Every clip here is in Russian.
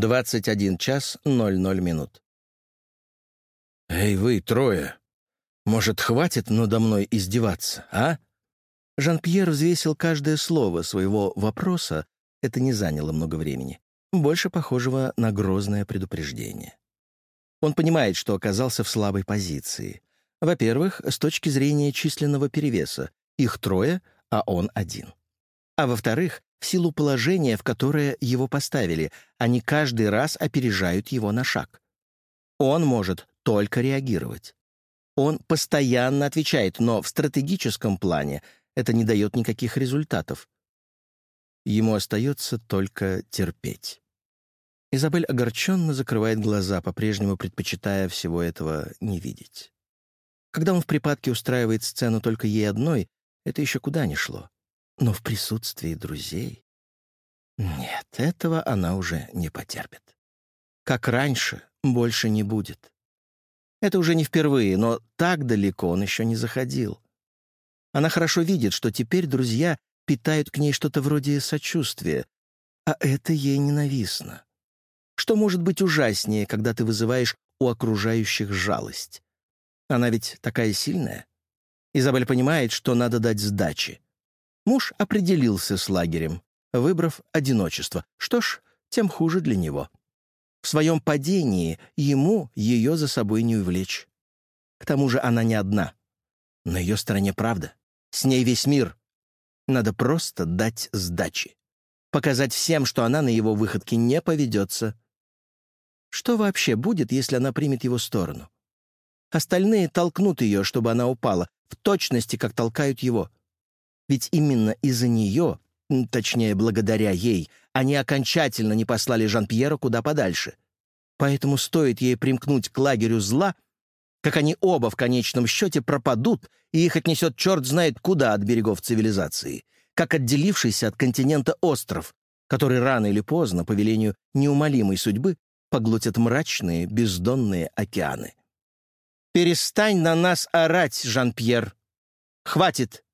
21 час 00 минут. «Эй, вы, трое! Может, хватит надо мной издеваться, а?» Жан-Пьер взвесил каждое слово своего вопроса, это не заняло много времени, больше похожего на грозное предупреждение. Он понимает, что оказался в слабой позиции. Во-первых, с точки зрения численного перевеса. Их трое, а он один. А во-вторых, в силу положения, в которое его поставили, они каждый раз опережают его на шаг. Он может только реагировать. Он постоянно отвечает, но в стратегическом плане это не дает никаких результатов. Ему остается только терпеть. Изабель огорченно закрывает глаза, по-прежнему предпочитая всего этого не видеть. Когда он в припадке устраивает сцену только ей одной, это еще куда ни шло. Но в присутствии друзей... Нет, этого она уже не потерпит. Как раньше, больше не будет. Это уже не впервые, но так далеко он еще не заходил. Она хорошо видит, что теперь друзья питают к ней что-то вроде сочувствия, а это ей ненавистно. Что может быть ужаснее, когда ты вызываешь у окружающих жалость? Она ведь такая сильная. Изабель понимает, что надо дать сдачи. Муж определился с лагерем, выбрав одиночество. Что ж, тем хуже для него. В своем падении ему ее за собой не увлечь. К тому же она не одна. На ее стороне правда. С ней весь мир. Надо просто дать сдачи. Показать всем, что она на его выходке не поведется. Что вообще будет, если она примет его сторону? Остальные толкнут ее, чтобы она упала, в точности, как толкают его. Ведь именно из-за нее, точнее, благодаря ей, они окончательно не послали Жан-Пьера куда подальше. Поэтому стоит ей примкнуть к лагерю зла, как они оба в конечном счете пропадут, и их отнесет черт знает куда от берегов цивилизации, как отделившийся от континента остров, который рано или поздно, по велению неумолимой судьбы, поглотят мрачные, бездонные океаны. «Перестань на нас орать, Жан-Пьер! Хватит!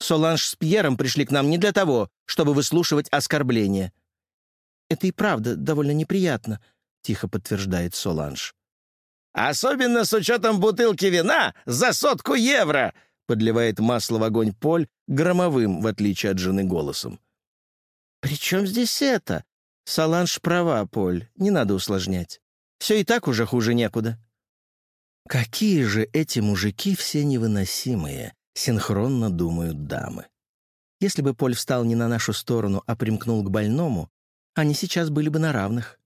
Соланж с Пьером пришли к нам не для того, чтобы выслушивать оскорбления». «Это и правда довольно неприятно», — тихо подтверждает Соланж. «Особенно с учетом бутылки вина за сотку евро!» — подливает масло в огонь Поль громовым, в отличие от жены, голосом. «При чем здесь это?» Соланж права, Поль, не надо усложнять. Все и так уже хуже некуда. Какие же эти мужики все невыносимые, синхронно думают дамы. Если бы Поль встал не на нашу сторону, а примкнул к больному, они сейчас были бы на равных.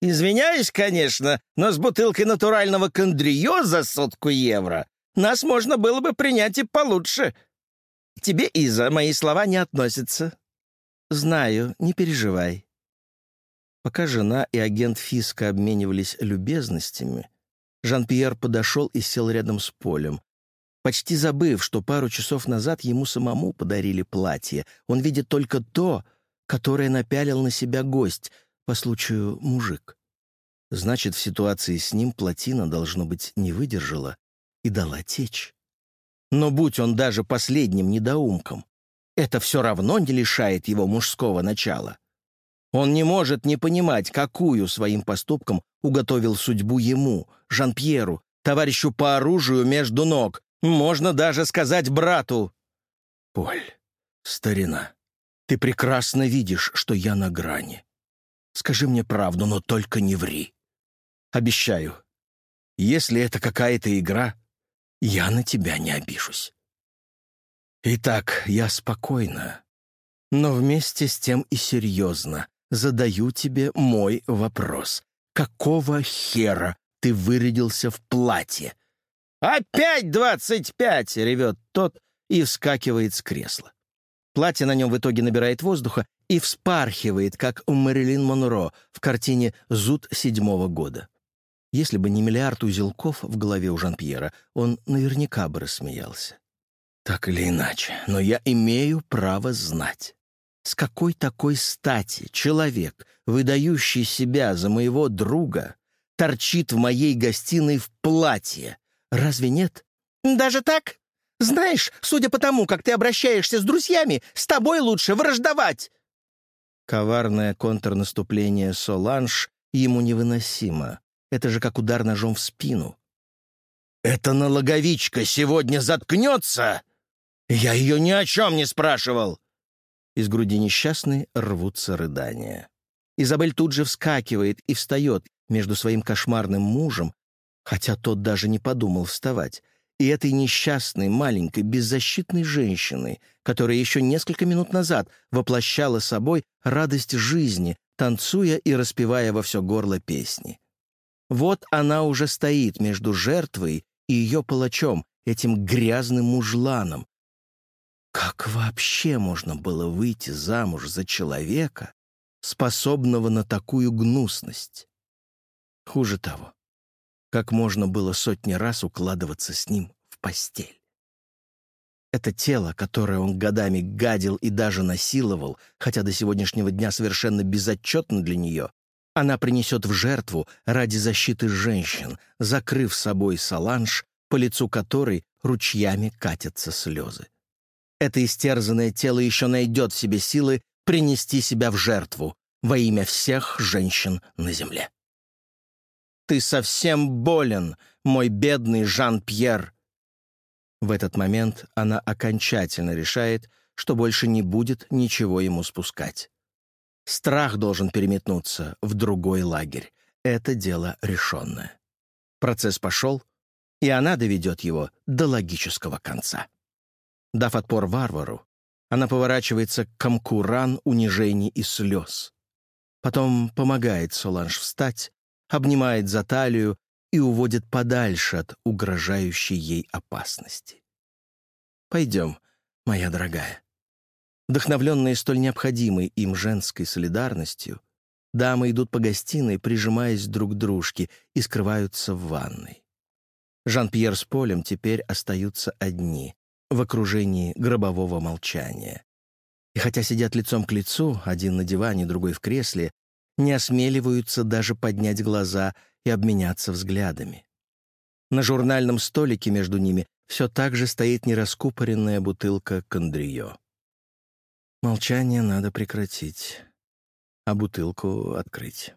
«Извиняюсь, конечно, но с бутылкой натурального кондрио за сотку евро нас можно было бы принять и получше. Тебе, Иза, мои слова не относятся». «Знаю, не переживай. Пока жена и агент Фиска обменивались любезностями, Жан-Пьер подошел и сел рядом с Полем. Почти забыв, что пару часов назад ему самому подарили платье, он видит только то, которое напялил на себя гость, по случаю мужик. Значит, в ситуации с ним плотина, должно быть, не выдержала и дала течь. Но будь он даже последним недоумком, это все равно не лишает его мужского начала. Он не может не понимать, какую своим поступком уготовил судьбу ему, Жан-Пьеру, товарищу по оружию между ног, можно даже сказать брату. «Поль, старина, ты прекрасно видишь, что я на грани. Скажи мне правду, но только не ври. Обещаю, если это какая-то игра, я на тебя не обижусь. Итак, я спокойно, но вместе с тем и серьезно задаю тебе мой вопрос. Какого хера ты вырядился в платье?» «Опять двадцать пять!» — ревет тот и вскакивает с кресла. Платье на нем в итоге набирает воздуха и вспархивает, как у Мэрилин Монро в картине «Зуд седьмого года». Если бы не миллиард узелков в голове у Жан-Пьера, он наверняка бы рассмеялся. Так или иначе, но я имею право знать. С какой такой стати человек, выдающий себя за моего друга, торчит в моей гостиной в платье? Разве нет? Даже так? Знаешь, судя по тому, как ты обращаешься с друзьями, с тобой лучше враждовать. Коварное контрнаступление Соланж ему невыносимо. Это же как удар ножом в спину. «Эта налоговичка сегодня заткнется? Я ее ни о чем не спрашивал!» Из груди несчастной рвутся рыдания. Изабель тут же вскакивает и встает между своим кошмарным мужем, хотя тот даже не подумал вставать, и этой несчастной, маленькой, беззащитной женщиной, которая еще несколько минут назад воплощала собой радость жизни, танцуя и распевая во все горло песни. Вот она уже стоит между жертвой и ее палачом, этим грязным мужланом. Как вообще можно было выйти замуж за человека, способного на такую гнусность? Хуже того, как можно было сотни раз укладываться с ним в постель? Это тело, которое он годами гадил и даже насиловал, хотя до сегодняшнего дня совершенно безотчетно для нее, она принесет в жертву ради защиты женщин, закрыв собой Саланж, по лицу которой ручьями катятся слезы. Это истерзанное тело еще найдет в себе силы принести себя в жертву во имя всех женщин на земле. «Ты совсем болен, мой бедный Жан-Пьер!» В этот момент она окончательно решает, что больше не будет ничего ему спускать. Страх должен переметнуться в другой лагерь. Это дело решенное. Процесс пошел, и она доведет его до логического конца. Дав отпор варвару, она поворачивается к комку ран, унижений и слез. Потом помогает Соланж встать, обнимает за талию и уводит подальше от угрожающей ей опасности. «Пойдем, моя дорогая». Вдохновленные столь необходимой им женской солидарностью, дамы идут по гостиной, прижимаясь друг к дружке, и скрываются в ванной. Жан-Пьер с Полем теперь остаются одни, в окружении гробового молчания. И хотя сидят лицом к лицу, один на диване, другой в кресле, не осмеливаются даже поднять глаза и обменяться взглядами. На журнальном столике между ними все так же стоит нераскупоренная бутылка кондрио. Молчание надо прекратить, а бутылку открыть.